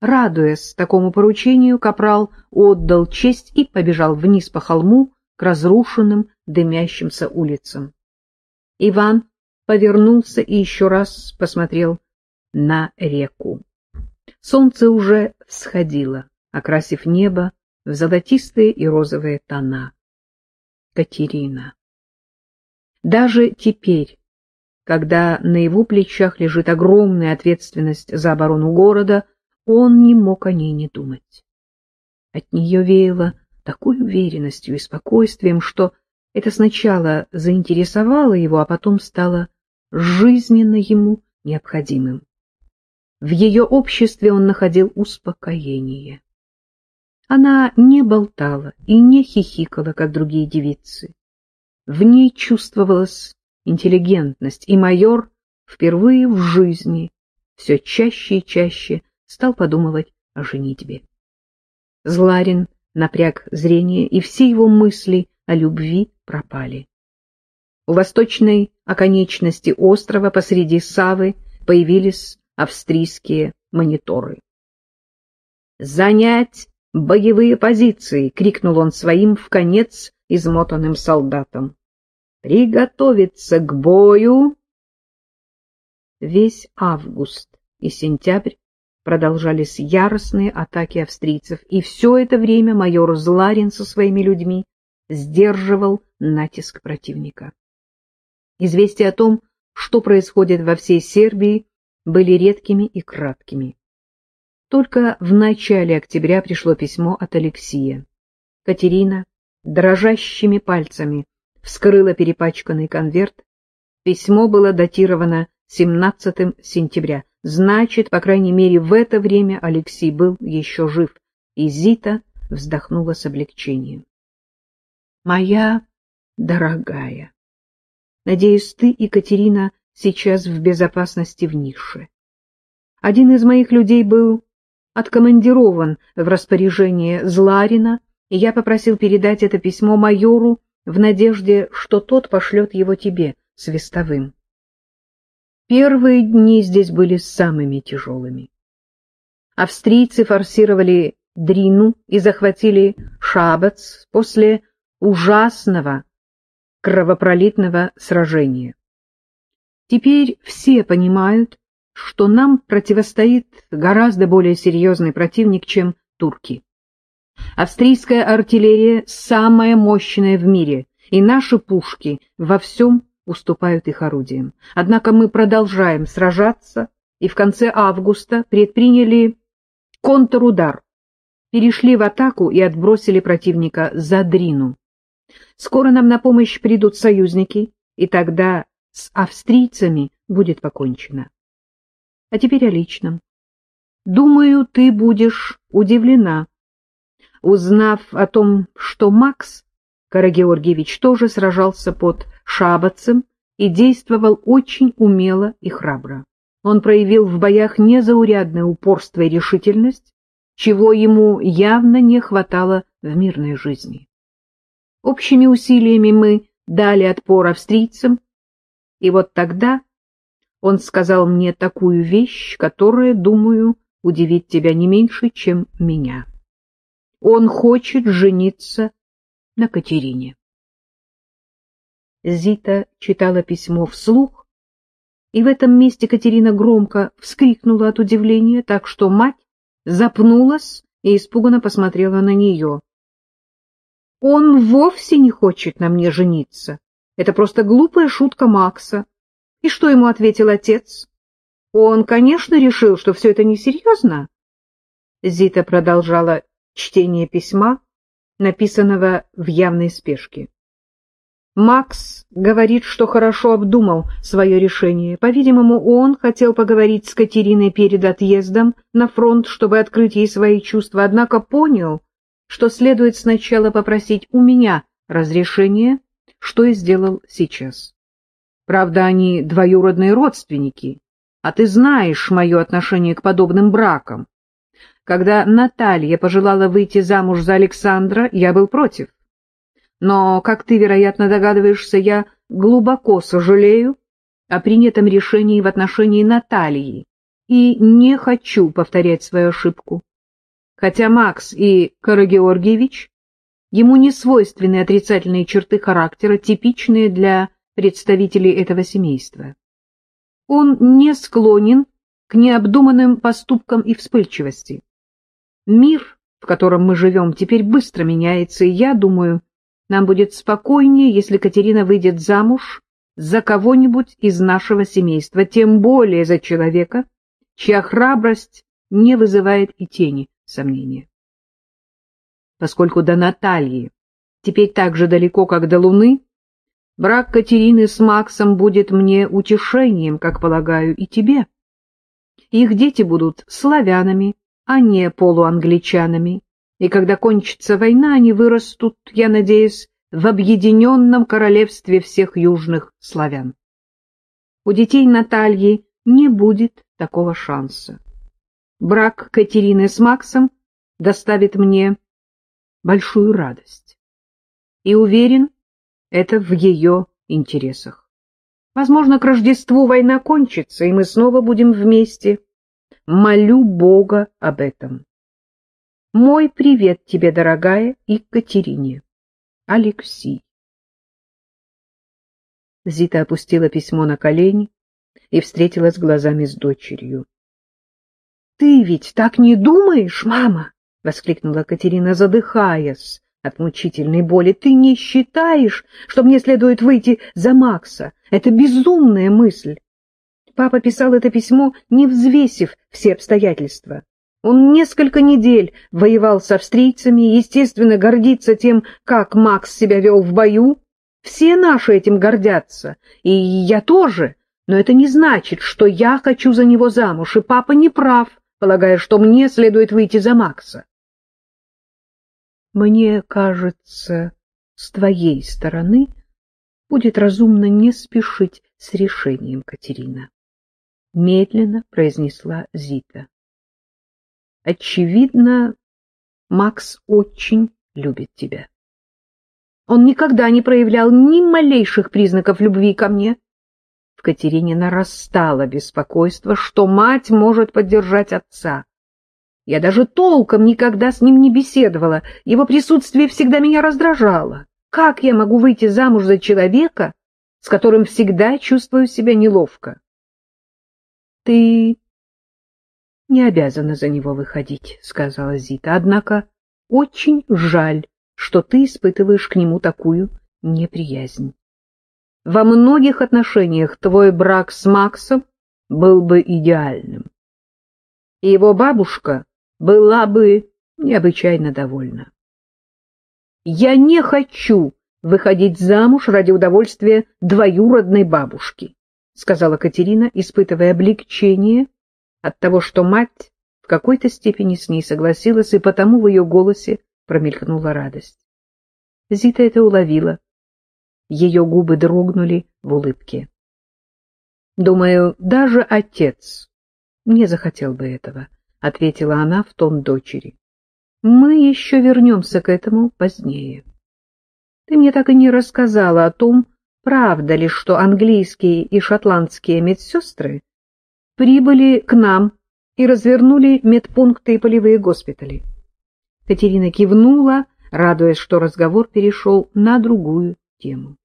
Радуясь такому поручению, капрал отдал честь и побежал вниз по холму к разрушенным дымящимся улицам. Иван повернулся и еще раз посмотрел на реку. Солнце уже всходило, окрасив небо в золотистые и розовые тона. Катерина. Даже теперь, когда на его плечах лежит огромная ответственность за оборону города, он не мог о ней не думать. От нее веяло такой уверенностью и спокойствием, что это сначала заинтересовало его, а потом стало жизненно ему необходимым. В ее обществе он находил успокоение. Она не болтала и не хихикала, как другие девицы. В ней чувствовалась интеллигентность, и майор впервые в жизни все чаще и чаще стал подумывать о женитьбе. Зларин напряг зрение, и все его мысли о любви пропали. У восточной оконечности острова посреди Савы появились австрийские мониторы. «Занять боевые позиции!» — крикнул он своим в конец измотанным солдатам. «Приготовиться к бою!» Весь август и сентябрь продолжались яростные атаки австрийцев, и все это время майор Зларин со своими людьми сдерживал натиск противника. Известия о том, что происходит во всей Сербии, были редкими и краткими. Только в начале октября пришло письмо от Алексея. Катерина дрожащими пальцами вскрыла перепачканный конверт. Письмо было датировано 17 сентября. Значит, по крайней мере, в это время Алексей был еще жив, и Зита вздохнула с облегчением. «Моя дорогая, надеюсь, ты, Екатерина, сейчас в безопасности в нише. Один из моих людей был откомандирован в распоряжение Зларина, и я попросил передать это письмо майору в надежде, что тот пошлет его тебе, свистовым. Первые дни здесь были самыми тяжелыми. Австрийцы форсировали Дрину и захватили Шабац после ужасного кровопролитного сражения. Теперь все понимают, что нам противостоит гораздо более серьезный противник, чем турки. Австрийская артиллерия самая мощная в мире, и наши пушки во всем уступают их орудиям. Однако мы продолжаем сражаться, и в конце августа предприняли контрудар, перешли в атаку и отбросили противника за Дрину. Скоро нам на помощь придут союзники, и тогда с австрийцами будет покончено. А теперь о личном. Думаю, ты будешь удивлена, узнав о том, что Макс Карагеоргиевич тоже сражался под Шабацем и действовал очень умело и храбро. Он проявил в боях незаурядное упорство и решительность, чего ему явно не хватало в мирной жизни. Общими усилиями мы дали отпор австрийцам и вот тогда он сказал мне такую вещь, которая, думаю, удивит тебя не меньше, чем меня. Он хочет жениться на Катерине. Зита читала письмо вслух, и в этом месте Катерина громко вскрикнула от удивления, так что мать запнулась и испуганно посмотрела на нее. «Он вовсе не хочет на мне жениться. Это просто глупая шутка Макса. И что ему ответил отец? Он, конечно, решил, что все это несерьезно. Зита продолжала чтение письма, написанного в явной спешке. Макс говорит, что хорошо обдумал свое решение. По-видимому, он хотел поговорить с Катериной перед отъездом на фронт, чтобы открыть ей свои чувства, однако понял, что следует сначала попросить у меня разрешения что и сделал сейчас. Правда, они двоюродные родственники, а ты знаешь мое отношение к подобным бракам. Когда Наталья пожелала выйти замуж за Александра, я был против. Но, как ты, вероятно, догадываешься, я глубоко сожалею о принятом решении в отношении Натальи, и не хочу повторять свою ошибку. Хотя Макс и Карагеоргиевич ему не свойственны отрицательные черты характера, типичные для представителей этого семейства. Он не склонен к необдуманным поступкам и вспыльчивости. Мир, в котором мы живем, теперь быстро меняется, и я думаю, нам будет спокойнее, если Катерина выйдет замуж за кого-нибудь из нашего семейства, тем более за человека, чья храбрость не вызывает и тени сомнения. Поскольку до Натальи теперь так же далеко, как до Луны, брак Катерины с Максом будет мне утешением, как полагаю, и тебе. Их дети будут славянами, а не полуангличанами, и когда кончится война, они вырастут, я надеюсь, в объединенном королевстве всех южных славян. У детей Натальи не будет такого шанса. Брак Катерины с Максом доставит мне большую радость. И уверен, это в ее интересах. Возможно, к Рождеству война кончится, и мы снова будем вместе. Молю Бога об этом. Мой привет тебе, дорогая, и Катерине. Алексей. Зита опустила письмо на колени и встретилась глазами с дочерью. — Ты ведь так не думаешь, мама? — воскликнула Катерина, задыхаясь от мучительной боли. — Ты не считаешь, что мне следует выйти за Макса? Это безумная мысль. Папа писал это письмо, не взвесив все обстоятельства. Он несколько недель воевал с австрийцами, естественно, гордится тем, как Макс себя вел в бою. Все наши этим гордятся, и я тоже, но это не значит, что я хочу за него замуж, и папа не прав, полагая, что мне следует выйти за Макса. Мне кажется, с твоей стороны будет разумно не спешить с решением, Катерина. Медленно произнесла Зита. Очевидно, Макс очень любит тебя. Он никогда не проявлял ни малейших признаков любви ко мне. В Катерине нарастало беспокойство, что мать может поддержать отца. Я даже толком никогда с ним не беседовала, его присутствие всегда меня раздражало. Как я могу выйти замуж за человека, с которым всегда чувствую себя неловко? — Ты не обязана за него выходить, — сказала Зита. — Однако очень жаль, что ты испытываешь к нему такую неприязнь. Во многих отношениях твой брак с Максом был бы идеальным. И его бабушка была бы необычайно довольна. Я не хочу выходить замуж ради удовольствия двоюродной бабушки, — сказала Катерина, испытывая облегчение от того, что мать в какой-то степени с ней согласилась, и потому в ее голосе промелькнула радость. Зита это уловила. Ее губы дрогнули в улыбке. «Думаю, даже отец не захотел бы этого», — ответила она в тон дочери. «Мы еще вернемся к этому позднее. Ты мне так и не рассказала о том, правда ли, что английские и шотландские медсестры прибыли к нам и развернули медпункты и полевые госпитали. Катерина кивнула, радуясь, что разговор перешел на другую тему.